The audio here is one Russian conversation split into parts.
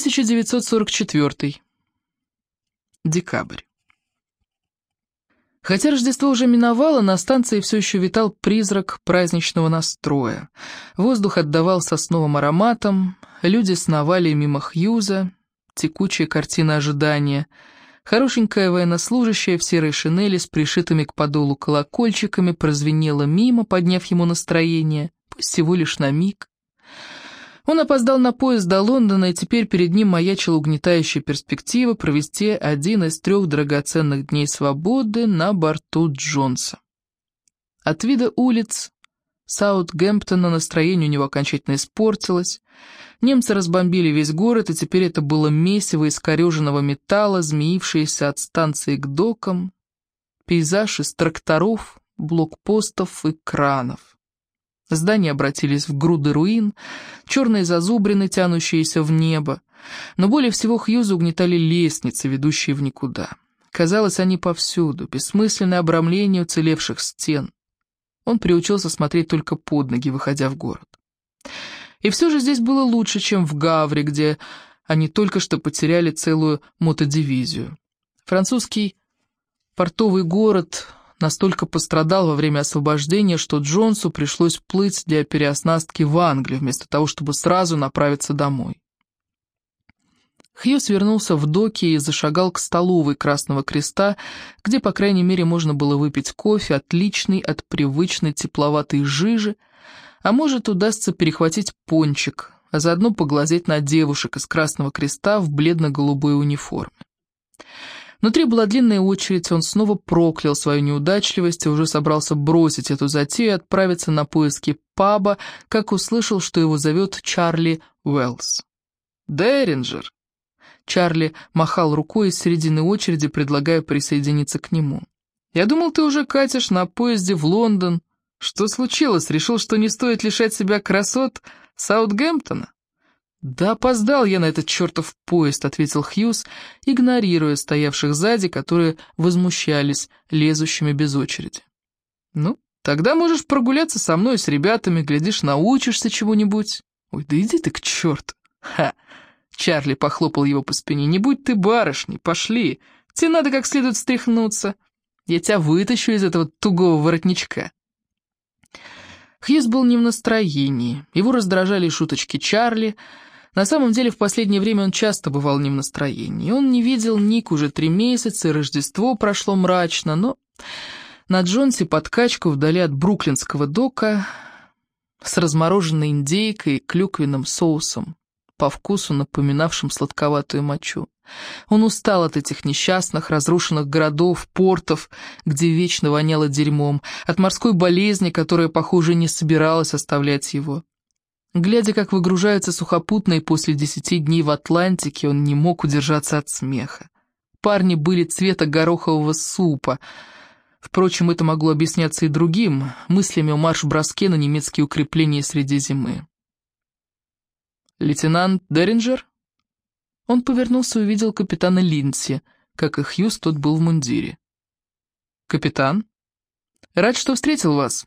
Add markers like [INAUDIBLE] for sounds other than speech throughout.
1944. Декабрь. Хотя Рождество уже миновало, на станции все еще витал призрак праздничного настроя. Воздух отдавал сосновым ароматом, люди сновали мимо Хьюза, текучая картина ожидания. Хорошенькая военнослужащая в серой шинели с пришитыми к подолу колокольчиками прозвенела мимо, подняв ему настроение, пусть всего лишь на миг. Он опоздал на поезд до Лондона, и теперь перед ним маячила угнетающая перспектива провести один из трех драгоценных дней свободы на борту Джонса. От вида улиц Саутгемптона настроение у него окончательно испортилось. Немцы разбомбили весь город, и теперь это было месиво искореженного металла, змеившееся от станции к докам, пейзаж из тракторов, блокпостов и кранов. Здания обратились в груды руин, черные зазубрины, тянущиеся в небо. Но более всего Хьюза угнетали лестницы, ведущие в никуда. Казалось, они повсюду, бессмысленное обрамление уцелевших стен. Он приучился смотреть только под ноги, выходя в город. И все же здесь было лучше, чем в Гавре, где они только что потеряли целую мотодивизию. Французский портовый город настолько пострадал во время освобождения, что Джонсу пришлось плыть для переоснастки в Англию, вместо того, чтобы сразу направиться домой. Хьюз вернулся в доки и зашагал к столовой Красного Креста, где, по крайней мере, можно было выпить кофе, отличный от привычной тепловатой жижи, а может, удастся перехватить пончик, а заодно поглазеть на девушек из Красного Креста в бледно-голубой униформе. Внутри была длинная очередь, он снова проклял свою неудачливость и уже собрался бросить эту затею и отправиться на поиски паба, как услышал, что его зовет Чарли Уэллс. «Деринджер!» Чарли махал рукой из середины очереди, предлагая присоединиться к нему. «Я думал, ты уже катишь на поезде в Лондон. Что случилось? Решил, что не стоит лишать себя красот Саутгемптона?» «Да опоздал я на этот чертов поезд», — ответил Хьюз, игнорируя стоявших сзади, которые возмущались лезущими без очереди. «Ну, тогда можешь прогуляться со мной, с ребятами, глядишь, научишься чего-нибудь». «Ой, да иди ты к черту!» «Ха!» — Чарли похлопал его по спине. «Не будь ты барышней, пошли. Тебе надо как следует встряхнуться. Я тебя вытащу из этого тугого воротничка». Хьюз был не в настроении. Его раздражали шуточки Чарли, — на самом деле, в последнее время он часто бывал не в настроении. Он не видел Ник уже три месяца, Рождество прошло мрачно, но на Джонсе подкачку вдали от бруклинского дока с размороженной индейкой и клюквенным соусом, по вкусу напоминавшим сладковатую мочу. Он устал от этих несчастных, разрушенных городов, портов, где вечно воняло дерьмом, от морской болезни, которая, похоже, не собиралась оставлять его. Глядя, как выгружаются сухопутные после десяти дней в Атлантике, он не мог удержаться от смеха. Парни были цвета горохового супа. Впрочем, это могло объясняться и другим, мыслями о марш-броске на немецкие укрепления среди зимы. «Лейтенант Деринджер?» Он повернулся и увидел капитана Линси, как и Хьюз, тот был в мундире. «Капитан? Рад, что встретил вас.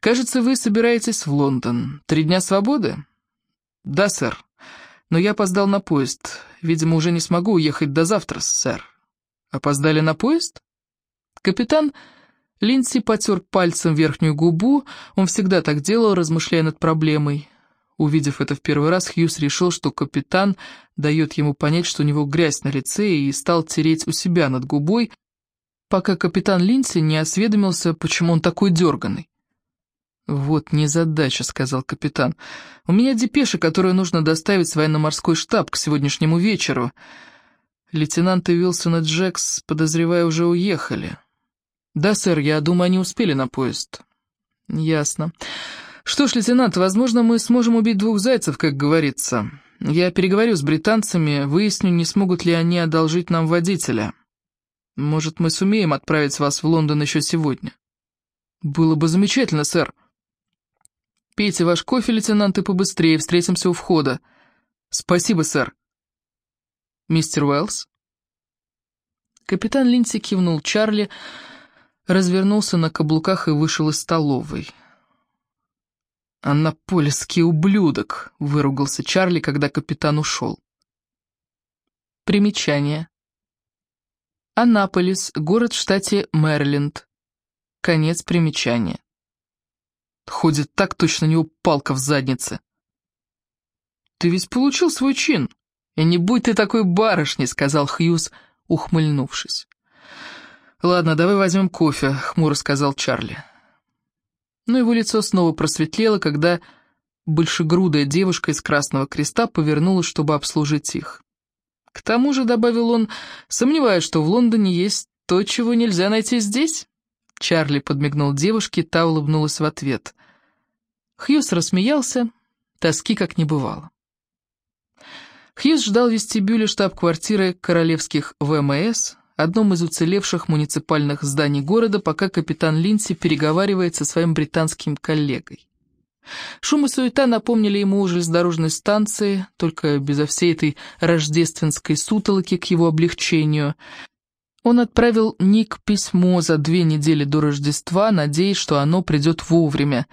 «Кажется, вы собираетесь в Лондон. Три дня свободы?» «Да, сэр. Но я опоздал на поезд. Видимо, уже не смогу уехать до завтра, сэр». «Опоздали на поезд?» Капитан Линси потер пальцем верхнюю губу. Он всегда так делал, размышляя над проблемой. Увидев это в первый раз, Хьюз решил, что капитан дает ему понять, что у него грязь на лице, и стал тереть у себя над губой, пока капитан Линси не осведомился, почему он такой дерганый. «Вот незадача», — сказал капитан. «У меня депеша, которую нужно доставить в военно-морской штаб к сегодняшнему вечеру. Лейтенанты Уилсон и Джекс, подозревая, уже уехали». «Да, сэр, я думаю, они успели на поезд». «Ясно. Что ж, лейтенант, возможно, мы сможем убить двух зайцев, как говорится. Я переговорю с британцами, выясню, не смогут ли они одолжить нам водителя. Может, мы сумеем отправить вас в Лондон еще сегодня?» «Было бы замечательно, сэр». «Пейте ваш кофе, лейтенант, и побыстрее, встретимся у входа». «Спасибо, сэр». «Мистер Уэллс?» Капитан Линдси кивнул Чарли, развернулся на каблуках и вышел из столовой. «Аннаполисский ублюдок!» — выругался Чарли, когда капитан ушел. Примечание. Анаполис, город в штате Мэриленд. Конец примечания. Ходит так, точно у него палка в заднице. «Ты ведь получил свой чин, и не будь ты такой барышней», — сказал Хьюз, ухмыльнувшись. «Ладно, давай возьмем кофе», — хмуро сказал Чарли. Но его лицо снова просветлело, когда большегрудая девушка из Красного Креста повернулась, чтобы обслужить их. К тому же, добавил он, сомневаюсь, что в Лондоне есть то, чего нельзя найти здесь. Чарли подмигнул девушке, та улыбнулась в ответ. Хьюз рассмеялся, тоски как не бывало. Хьюз ждал в вестибюле штаб-квартиры королевских ВМС, одном из уцелевших муниципальных зданий города, пока капитан Линси переговаривает со своим британским коллегой. Шум и суета напомнили ему уже с дорожной станции, только безо всей этой рождественской сутолоки к его облегчению. Он отправил Ник письмо за две недели до Рождества, надеясь, что оно придет вовремя.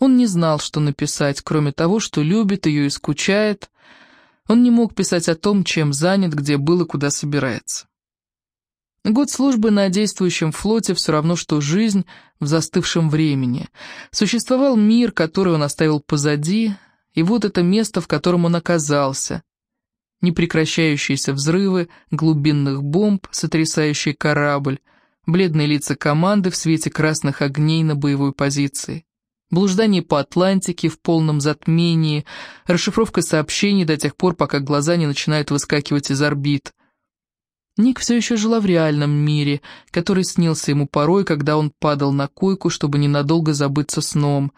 Он не знал, что написать, кроме того, что любит ее и скучает. Он не мог писать о том, чем занят, где был и куда собирается. Год службы на действующем флоте все равно, что жизнь в застывшем времени. Существовал мир, который он оставил позади, и вот это место, в котором он оказался. Непрекращающиеся взрывы глубинных бомб, сотрясающий корабль, бледные лица команды в свете красных огней на боевой позиции. Блуждание по Атлантике в полном затмении, расшифровка сообщений до тех пор, пока глаза не начинают выскакивать из орбит — Ник все еще жила в реальном мире, который снился ему порой, когда он падал на койку, чтобы ненадолго забыться сном.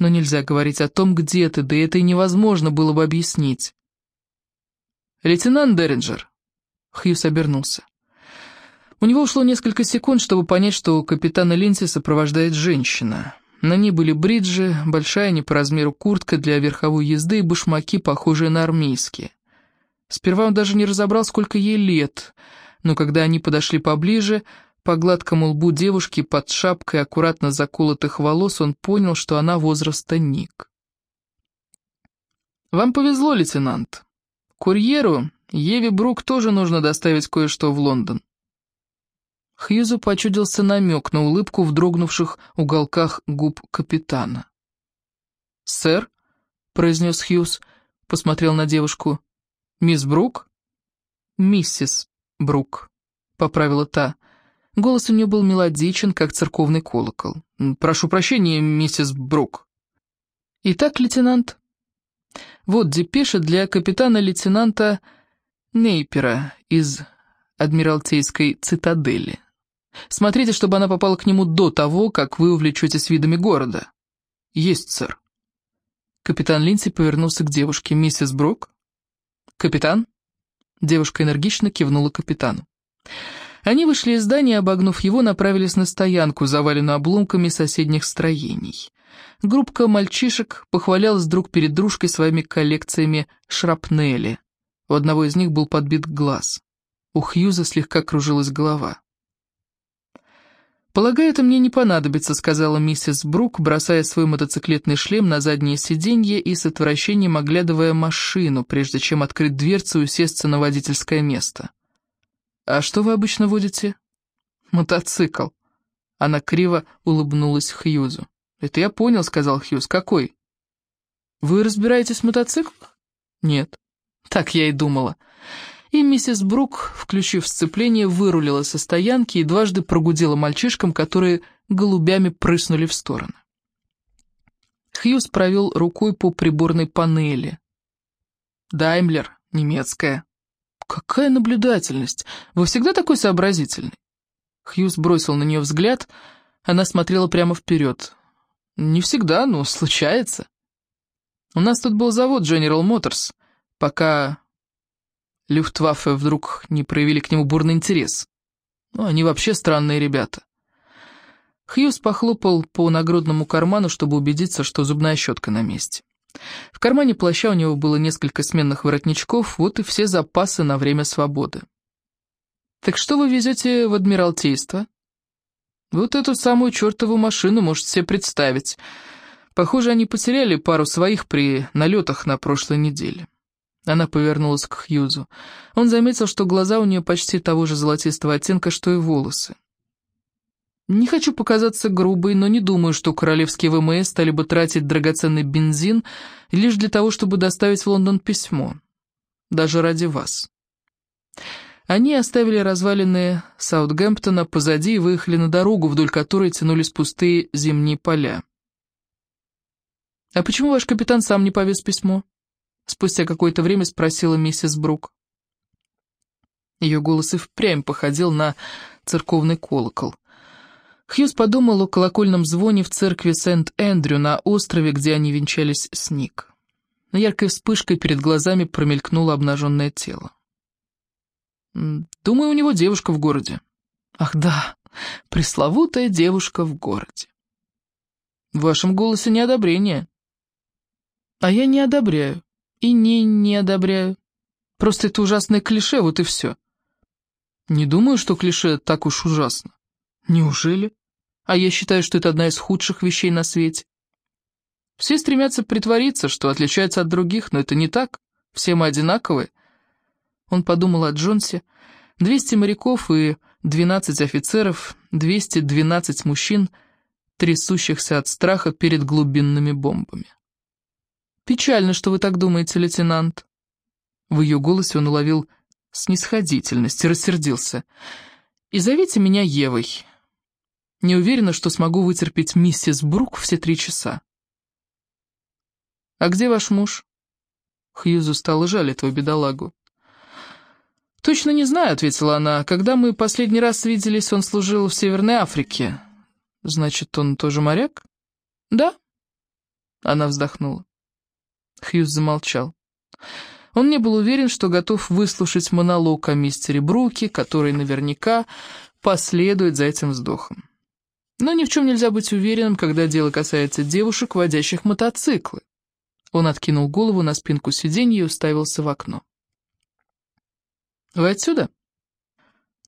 Но нельзя говорить о том, где ты, да это и невозможно было бы объяснить. «Лейтенант Деринджер», — Хьюс обернулся. У него ушло несколько секунд, чтобы понять, что капитана Линси сопровождает женщина. На ней были бриджи, большая не по размеру куртка для верховой езды и башмаки, похожие на армейские. Сперва он даже не разобрал, сколько ей лет, но когда они подошли поближе, по гладкому лбу девушки под шапкой аккуратно заколотых волос он понял, что она возраста Ник. «Вам повезло, лейтенант. Курьеру Еве Брук тоже нужно доставить кое-что в Лондон». Хьюзу почудился намек на улыбку в дрогнувших уголках губ капитана. «Сэр», — произнес Хьюз, посмотрел на девушку, «Мисс Брук?» «Миссис Брук», — поправила та. Голос у нее был мелодичен, как церковный колокол. «Прошу прощения, миссис Брук». «Итак, лейтенант, вот депеша для капитана-лейтенанта Нейпера из Адмиралтейской цитадели. Смотрите, чтобы она попала к нему до того, как вы увлечетесь видами города». «Есть, сэр». Капитан Линси повернулся к девушке. «Миссис Брук?» «Капитан?» Девушка энергично кивнула капитану. Они вышли из здания, обогнув его, направились на стоянку, заваленную обломками соседних строений. Группка мальчишек похвалялась друг перед дружкой своими коллекциями шрапнели. У одного из них был подбит глаз. У Хьюза слегка кружилась голова. «Полагаю, это мне не понадобится», — сказала миссис Брук, бросая свой мотоциклетный шлем на заднее сиденье и с отвращением оглядывая машину, прежде чем открыть дверцу и усесться на водительское место. «А что вы обычно водите?» «Мотоцикл». Она криво улыбнулась Хьюзу. «Это я понял», — сказал Хьюз. «Какой?» «Вы разбираетесь в мотоциклах?» «Нет». «Так я и думала» и миссис Брук, включив сцепление, вырулила со стоянки и дважды прогудела мальчишкам, которые голубями прыснули в стороны. Хьюз провел рукой по приборной панели. «Даймлер, немецкая». «Какая наблюдательность! Вы всегда такой сообразительный?» Хьюз бросил на нее взгляд, она смотрела прямо вперед. «Не всегда, но случается. У нас тут был завод General Motors, пока Люфтваффе вдруг не проявили к нему бурный интерес. Ну, они вообще странные ребята. Хьюз похлопал по нагрудному карману, чтобы убедиться, что зубная щетка на месте. В кармане плаща у него было несколько сменных воротничков, вот и все запасы на время свободы. «Так что вы везете в Адмиралтейство?» «Вот эту самую чертову машину можете себе представить. Похоже, они потеряли пару своих при налетах на прошлой неделе». Она повернулась к Хьюзу. Он заметил, что глаза у нее почти того же золотистого оттенка, что и волосы. Не хочу показаться грубой, но не думаю, что королевские ВМС стали бы тратить драгоценный бензин лишь для того, чтобы доставить в Лондон письмо. Даже ради вас. Они оставили развалины Саутгемптона позади и выехали на дорогу, вдоль которой тянулись пустые зимние поля. «А почему ваш капитан сам не повез письмо?» Спустя какое-то время спросила миссис Брук. Ее голос и впрямь походил на церковный колокол. Хьюз подумал о колокольном звоне в церкви Сент-Эндрю на острове, где они венчались с Ник. Яркой вспышкой перед глазами промелькнуло обнаженное тело. «Думаю, у него девушка в городе». «Ах да, пресловутая девушка в городе». «В вашем голосе неодобрение». «А я не одобряю. И не не одобряю. Просто это ужасное клише, вот и все». «Не думаю, что клише так уж ужасно». «Неужели?» а я считаю, что это одна из худших вещей на свете. Все стремятся притвориться, что отличаются от других, но это не так. Все мы одинаковые. Он подумал о Джонсе. 200 моряков и 12 офицеров, 212 мужчин, трясущихся от страха перед глубинными бомбами. «Печально, что вы так думаете, лейтенант». В ее голосе он уловил снисходительность и рассердился. «И зовите меня Евой. Не уверена, что смогу вытерпеть миссис Брук все три часа. «А где ваш муж?» Хьюзу стало жаль этого бедолагу. «Точно не знаю», — ответила она. «Когда мы последний раз виделись, он служил в Северной Африке». «Значит, он тоже моряк?» «Да». Она вздохнула. Хьюз замолчал. Он не был уверен, что готов выслушать монолог о мистере Бруке, который наверняка последует за этим вздохом. Но ни в чем нельзя быть уверенным, когда дело касается девушек, водящих мотоциклы. Он откинул голову на спинку сиденья и уставился в окно. «Вы отсюда?»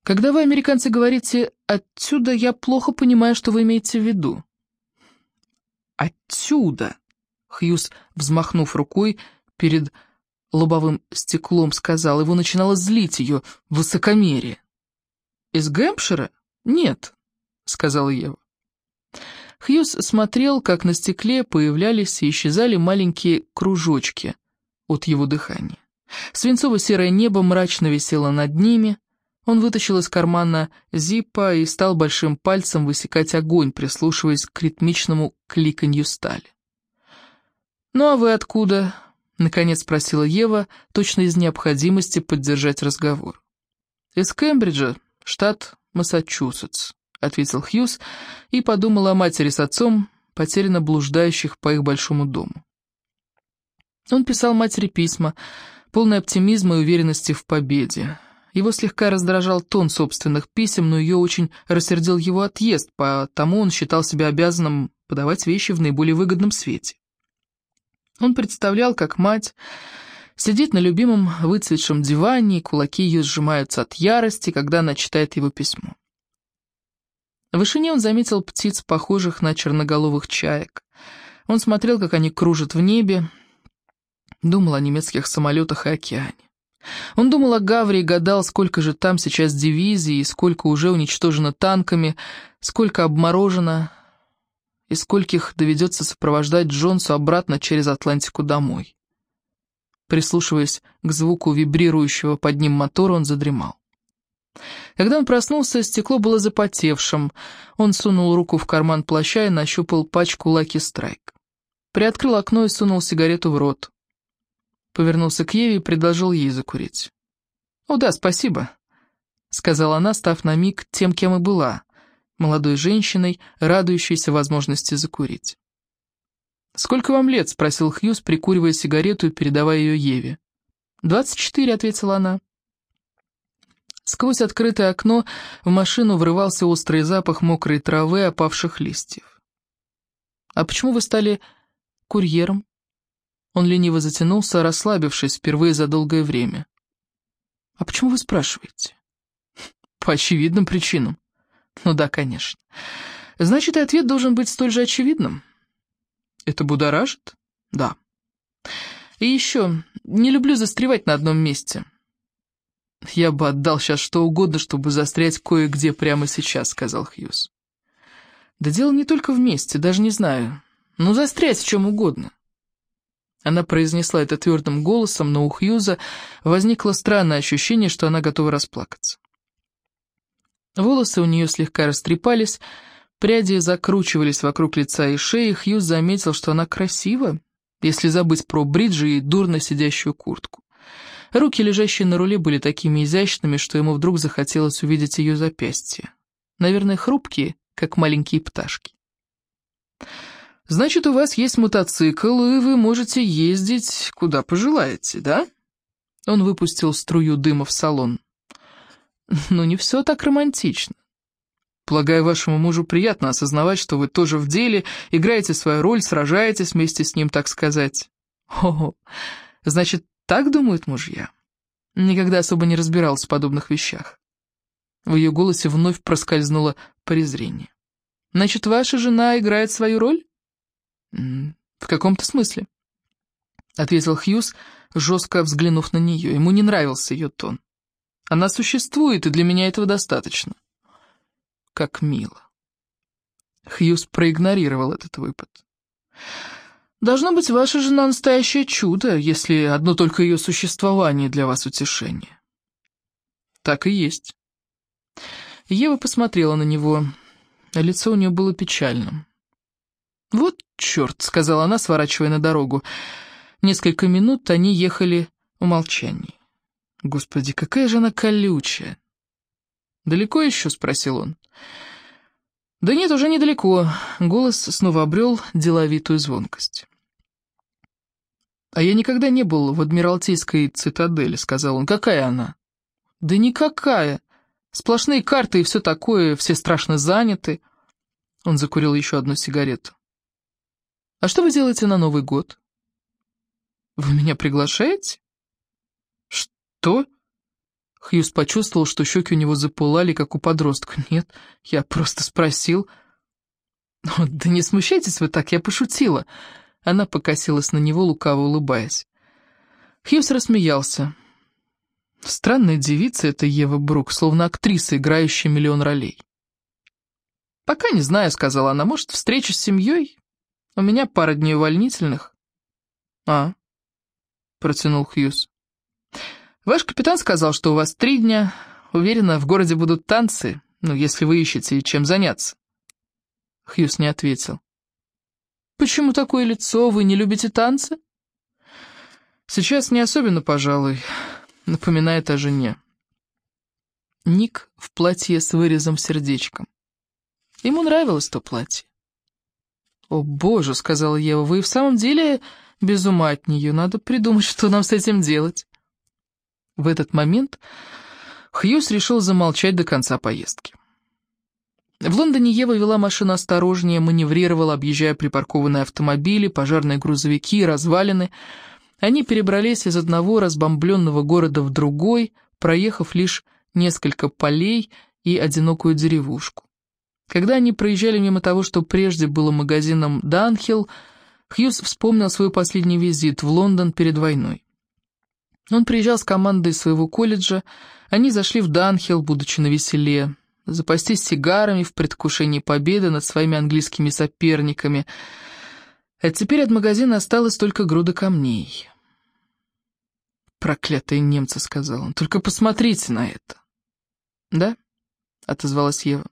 «Когда вы, американцы, говорите «отсюда», я плохо понимаю, что вы имеете в виду». «Отсюда!» Хьюз, взмахнув рукой перед лобовым стеклом, сказал, его начинало злить ее высокомерие. «Из Гэмпшира? Нет», — сказала Ева. Хьюз смотрел, как на стекле появлялись и исчезали маленькие кружочки от его дыхания. Свинцово-серое небо мрачно висело над ними. Он вытащил из кармана зипа и стал большим пальцем высекать огонь, прислушиваясь к ритмичному кликанью стали. «Ну а вы откуда?» — наконец спросила Ева, точно из необходимости поддержать разговор. «Из Кембриджа, штат Массачусетс», — ответил Хьюз и подумал о матери с отцом, потерянно блуждающих по их большому дому. Он писал матери письма, полные оптимизма и уверенности в победе. Его слегка раздражал тон собственных писем, но ее очень рассердил его отъезд, потому он считал себя обязанным подавать вещи в наиболее выгодном свете. Он представлял, как мать сидит на любимом выцветшем диване, и кулаки ее сжимаются от ярости, когда она читает его письмо. В вышине он заметил птиц, похожих на черноголовых чаек. Он смотрел, как они кружат в небе, думал о немецких самолетах и океане. Он думал о Гавре и гадал, сколько же там сейчас дивизий, и сколько уже уничтожено танками, сколько обморожено, и скольких доведется сопровождать Джонсу обратно через Атлантику домой. Прислушиваясь к звуку вибрирующего под ним мотора, он задремал. Когда он проснулся, стекло было запотевшим. Он сунул руку в карман плаща и нащупал пачку Лаки Страйк. Приоткрыл окно и сунул сигарету в рот. Повернулся к Еве и предложил ей закурить. «О да, спасибо», — сказала она, став на миг тем, кем и была, молодой женщиной, радующейся возможности закурить. «Сколько вам лет?» — спросил Хьюз, прикуривая сигарету и передавая ее Еве. «Двадцать четыре», — ответила она. Сквозь открытое окно в машину врывался острый запах мокрой травы, опавших листьев. «А почему вы стали курьером?» Он лениво затянулся, расслабившись впервые за долгое время. «А почему вы спрашиваете?» «По очевидным причинам». [LAUGHS] «Ну да, конечно. Значит, и ответ должен быть столь же очевидным». «Это будоражит?» «Да». И еще, не люблю застревать на одном месте. Я бы отдал сейчас что угодно, чтобы застрять кое-где прямо сейчас, сказал Хьюз. Да дело не только в месте, даже не знаю. Ну, застрять в чем угодно. Она произнесла это твердым голосом, но у Хьюза возникло странное ощущение, что она готова расплакаться. Волосы у нее слегка растрепались, пряди закручивались вокруг лица и шеи, Хьюз заметил, что она красива, если забыть про бриджи и дурно сидящую куртку. Руки, лежащие на руле, были такими изящными, что ему вдруг захотелось увидеть ее запястья. Наверное, хрупкие, как маленькие пташки. «Значит, у вас есть мотоцикл, и вы можете ездить, куда пожелаете, да?» Он выпустил струю дыма в салон. [LAUGHS] «Ну, не все так романтично. Полагаю, вашему мужу приятно осознавать, что вы тоже в деле, играете свою роль, сражаетесь вместе с ним, так сказать. О, значит, так думают мужья? Никогда особо не разбирался в подобных вещах. В ее голосе вновь проскользнуло презрение. Значит, ваша жена играет свою роль? «В каком-то смысле», — ответил Хьюз, жестко взглянув на нее. Ему не нравился ее тон. «Она существует, и для меня этого достаточно». «Как мило». Хьюз проигнорировал этот выпад. «Должно быть, ваша жена настоящее чудо, если одно только ее существование для вас утешение». «Так и есть». Ева посмотрела на него. Лицо у нее было печальным. «Вот черт», — сказала она, сворачивая на дорогу. Несколько минут они ехали в молчании. «Господи, какая же она колючая!» «Далеко еще?» — спросил он. «Да нет, уже недалеко». Голос снова обрел деловитую звонкость. «А я никогда не был в Адмиралтейской цитадели», — сказал он. «Какая она?» «Да никакая. Сплошные карты и все такое, все страшно заняты». Он закурил еще одну сигарету. А что вы делаете на Новый год? Вы меня приглашаете? Что? Хьюз почувствовал, что щеки у него запылали, как у подростка. Нет, я просто спросил. да не смущайтесь вы так, я пошутила. Она покосилась на него, лукаво улыбаясь. Хьюз рассмеялся. Странная девица эта Ева Брук, словно актриса, играющая миллион ролей. «Пока не знаю», — сказала она, — «может, встреча с семьей? У меня пара дней увольнительных». «А?» — протянул Хьюз. «Ваш капитан сказал, что у вас три дня. Уверена, в городе будут танцы, ну, если вы ищете чем заняться». Хьюз не ответил. «Почему такое лицо? Вы не любите танцы?» «Сейчас не особенно, пожалуй», — напоминает о жене. Ник в платье с вырезом сердечком. Ему нравилось то платье. «О, боже», — сказала Ева, — «вы в самом деле без ума от нее. Надо придумать, что нам с этим делать». В этот момент Хьюз решил замолчать до конца поездки. В Лондоне Ева вела машину осторожнее, маневрировала, объезжая припаркованные автомобили, пожарные грузовики, развалины. Они перебрались из одного разбомбленного города в другой, проехав лишь несколько полей и одинокую деревушку. Когда они проезжали мимо того, что прежде было магазином «Данхилл», Хьюз вспомнил свой последний визит в Лондон перед войной. Он приезжал с командой своего колледжа, они зашли в Данхилл, будучи на веселе, запастись сигарами в предвкушении победы над своими английскими соперниками. А теперь от магазина осталась только груда камней. «Проклятые немцы», — сказал он, — «только посмотрите на это». «Да?» — отозвалась Ева.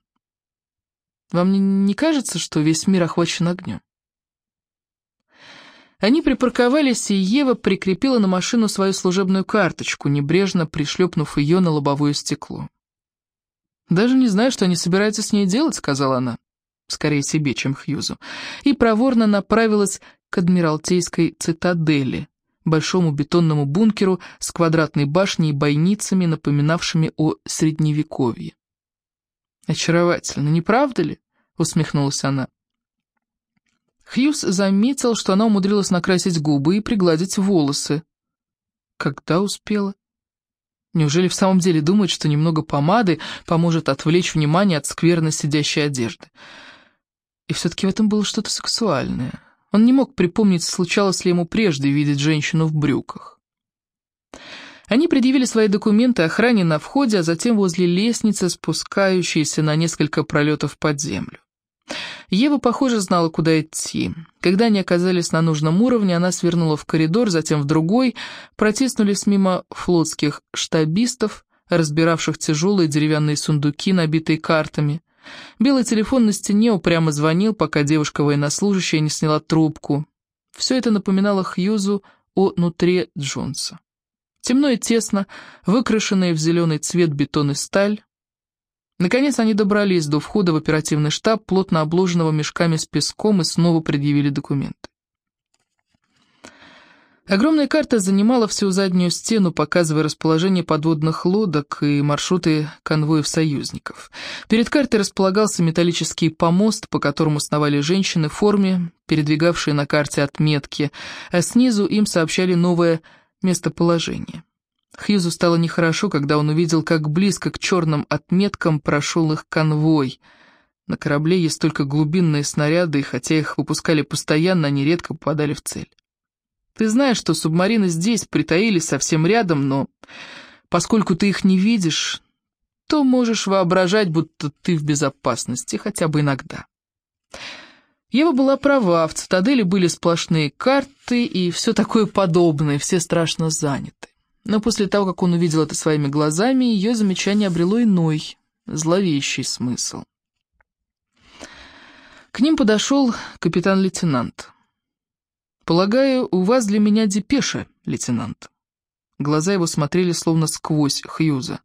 Вам не кажется, что весь мир охвачен огнем? Они припарковались, и Ева прикрепила на машину свою служебную карточку, небрежно пришлепнув ее на лобовое стекло. «Даже не знаю, что они собираются с ней делать», — сказала она, скорее себе, чем Хьюзу, и проворно направилась к Адмиралтейской цитадели, большому бетонному бункеру с квадратной башней и бойницами, напоминавшими о Средневековье. «Очаровательно, не правда ли?» — усмехнулась она. Хьюз заметил, что она умудрилась накрасить губы и пригладить волосы. Когда успела? Неужели в самом деле думает, что немного помады поможет отвлечь внимание от скверно сидящей одежды? И все-таки в этом было что-то сексуальное. Он не мог припомнить, случалось ли ему прежде видеть женщину в брюках. Они предъявили свои документы охране на входе, а затем возле лестницы, спускающейся на несколько пролетов под землю. Ева, похоже, знала, куда идти. Когда они оказались на нужном уровне, она свернула в коридор, затем в другой, протиснулись мимо флотских штабистов, разбиравших тяжелые деревянные сундуки, набитые картами. Белый телефон на стене упрямо звонил, пока девушка-военнослужащая не сняла трубку. Все это напоминало Хьюзу о нутре Джонса. Темно и тесно, выкрашенные в зеленый цвет бетон и сталь. Наконец они добрались до входа в оперативный штаб, плотно обложенного мешками с песком, и снова предъявили документы. Огромная карта занимала всю заднюю стену, показывая расположение подводных лодок и маршруты конвоев союзников. Перед картой располагался металлический помост, по которому сновали женщины в форме, передвигавшие на карте отметки, а снизу им сообщали новое местоположение. Хьюзу стало нехорошо, когда он увидел, как близко к черным отметкам прошел их конвой. На корабле есть только глубинные снаряды, и хотя их выпускали постоянно, они редко попадали в цель. Ты знаешь, что субмарины здесь притаились совсем рядом, но поскольку ты их не видишь, то можешь воображать, будто ты в безопасности, хотя бы иногда. Ева была права, в цитадели были сплошные карты и все такое подобное, все страшно заняты. Но после того, как он увидел это своими глазами, ее замечание обрело иной, зловещий смысл. К ним подошел капитан-лейтенант. «Полагаю, у вас для меня депеша, лейтенант». Глаза его смотрели словно сквозь Хьюза.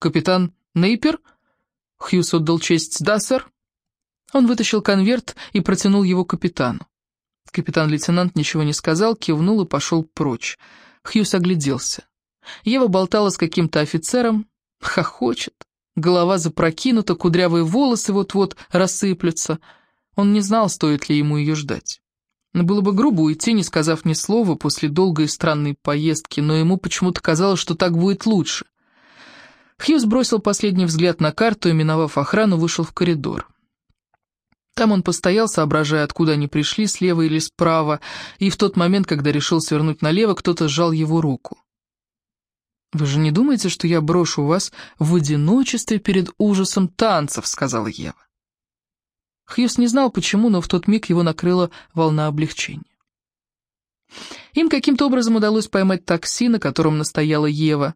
«Капитан Нейпер?» Хьюз отдал честь. «Да, сэр». Он вытащил конверт и протянул его капитану. Капитан-лейтенант ничего не сказал, кивнул и пошел прочь. Хьюз огляделся. Ева болтала с каким-то офицером, хохочет. Голова запрокинута, кудрявые волосы вот-вот рассыплются. Он не знал, стоит ли ему ее ждать. Было бы грубо уйти, не сказав ни слова после долгой и странной поездки, но ему почему-то казалось, что так будет лучше. Хьюз бросил последний взгляд на карту и, миновав охрану, вышел в коридор. Там он постоял, соображая, откуда они пришли, слева или справа, и в тот момент, когда решил свернуть налево, кто-то сжал его руку. «Вы же не думаете, что я брошу вас в одиночестве перед ужасом танцев?» — сказала Ева. Хьюз не знал почему, но в тот миг его накрыла волна облегчения. Им каким-то образом удалось поймать такси, на котором настояла Ева.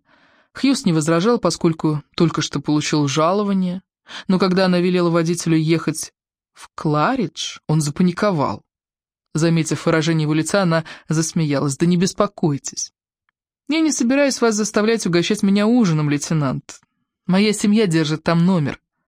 Хьюз не возражал, поскольку только что получил жалование, но когда она велела водителю ехать в Кларидж, он запаниковал. Заметив выражение его лица, она засмеялась. «Да не беспокойтесь. Я не собираюсь вас заставлять угощать меня ужином, лейтенант. Моя семья держит там номер».